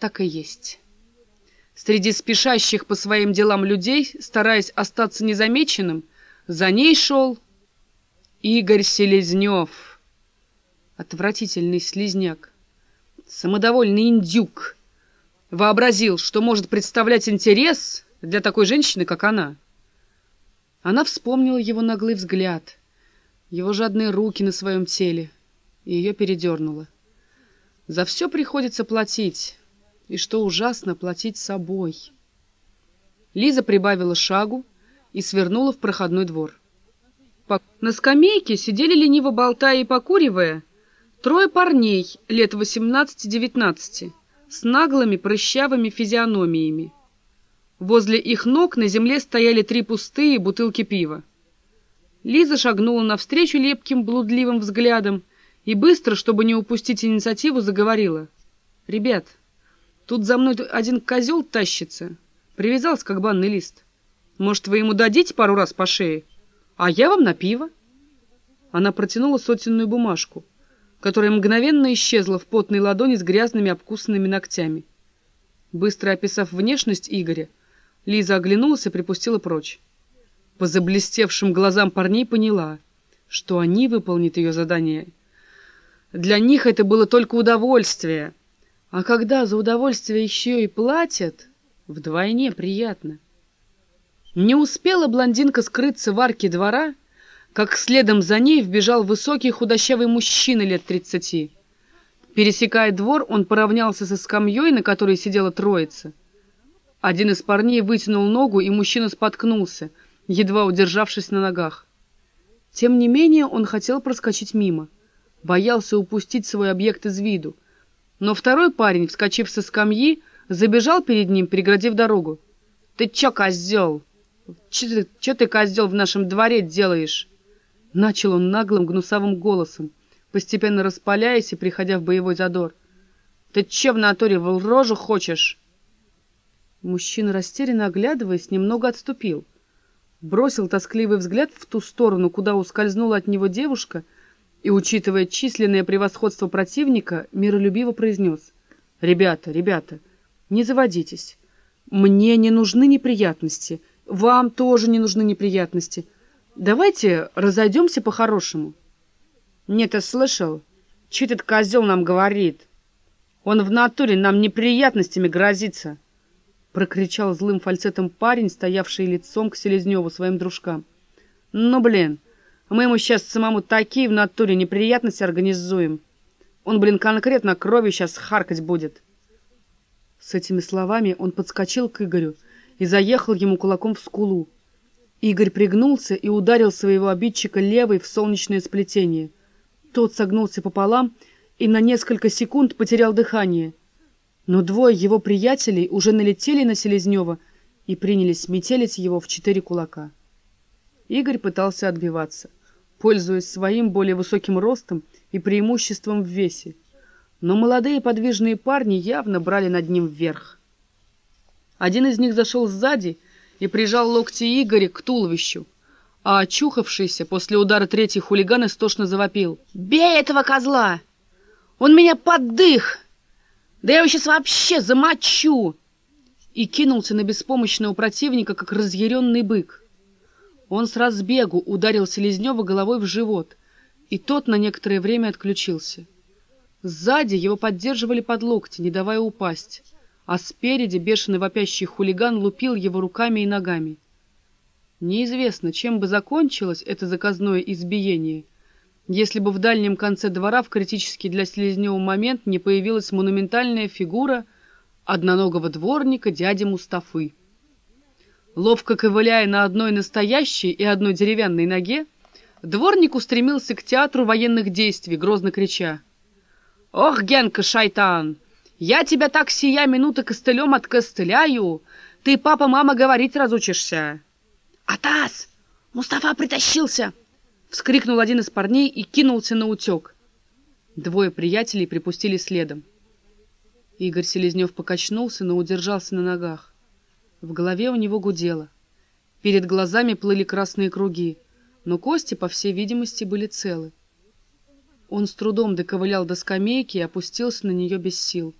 Так и есть. Среди спешащих по своим делам людей, стараясь остаться незамеченным, за ней шел Игорь Селезнев. Отвратительный слизняк. Самодовольный индюк. Вообразил, что может представлять интерес для такой женщины, как она. Она вспомнила его наглый взгляд, его жадные руки на своем теле, и ее передернуло. За все приходится платить, и, что ужасно, платить собой. Лиза прибавила шагу и свернула в проходной двор. На скамейке сидели лениво болтая и покуривая трое парней лет 18-19 с наглыми прыщавыми физиономиями. Возле их ног на земле стояли три пустые бутылки пива. Лиза шагнула навстречу лепким блудливым взглядом и быстро, чтобы не упустить инициативу, заговорила. «Ребят, тут за мной один козел тащится, привязался, как банный лист. Может, вы ему дадите пару раз по шее, а я вам на пиво?» Она протянула сотенную бумажку, которая мгновенно исчезла в потной ладони с грязными обкусанными ногтями. Быстро описав внешность Игоря, Лиза оглянулась и припустила прочь. По заблестевшим глазам парней поняла, что они выполнят ее задание. Для них это было только удовольствие. А когда за удовольствие еще и платят, вдвойне приятно. Не успела блондинка скрыться в арке двора, как следом за ней вбежал высокий худощавый мужчина лет тридцати. Пересекая двор, он поравнялся со скамьей, на которой сидела троица. Один из парней вытянул ногу, и мужчина споткнулся, едва удержавшись на ногах. Тем не менее он хотел проскочить мимо, боялся упустить свой объект из виду. Но второй парень, вскочив со скамьи, забежал перед ним, переградив дорогу. «Ты чё, козел? Чё ты, чё ты, козел, в нашем дворе делаешь?» Начал он наглым гнусавым голосом, постепенно распаляясь и приходя в боевой задор. «Ты чё в натуре в рожу хочешь?» Мужчина, растерянно оглядываясь, немного отступил. Бросил тоскливый взгляд в ту сторону, куда ускользнула от него девушка, и, учитывая численное превосходство противника, миролюбиво произнес. «Ребята, ребята, не заводитесь. Мне не нужны неприятности. Вам тоже не нужны неприятности. Давайте разойдемся по-хорошему». «Нет, ты слышал? Че этот козел нам говорит? Он в натуре нам неприятностями грозится». — прокричал злым фальцетом парень, стоявший лицом к Селезневу своим дружкам. «Ну, блин, мы ему сейчас самому такие в натуре неприятности организуем. Он, блин, конкретно кровью сейчас харкать будет». С этими словами он подскочил к Игорю и заехал ему кулаком в скулу. Игорь пригнулся и ударил своего обидчика левой в солнечное сплетение. Тот согнулся пополам и на несколько секунд потерял дыхание — но двое его приятелей уже налетели на Селезнева и принялись метелить его в четыре кулака. Игорь пытался отбиваться, пользуясь своим более высоким ростом и преимуществом в весе, но молодые подвижные парни явно брали над ним вверх. Один из них зашел сзади и прижал локти Игоря к туловищу, а очухавшийся после удара третий хулиган истошно завопил. «Бей этого козла! Он меня поддых!» Да я его сейчас вообще замочу!» И кинулся на беспомощного противника, как разъяренный бык. Он с разбегу ударил Селезнева головой в живот, и тот на некоторое время отключился. Сзади его поддерживали под локти, не давая упасть, а спереди бешеный вопящий хулиган лупил его руками и ногами. Неизвестно, чем бы закончилось это заказное избиение, если бы в дальнем конце двора в критический для Селезнева момент не появилась монументальная фигура одноногого дворника дяди Мустафы. Ловко ковыляя на одной настоящей и одной деревянной ноге, дворник устремился к театру военных действий, грозно крича. «Ох, Генка, шайтан! Я тебя так сия минута костылем откостыляю! Ты, папа, мама, говорить разучишься!» «Атас! Мустафа притащился!» Вскрикнул один из парней и кинулся на утек. Двое приятелей припустили следом. Игорь Селезнев покачнулся, но удержался на ногах. В голове у него гудело. Перед глазами плыли красные круги, но кости, по всей видимости, были целы. Он с трудом доковылял до скамейки и опустился на нее без сил.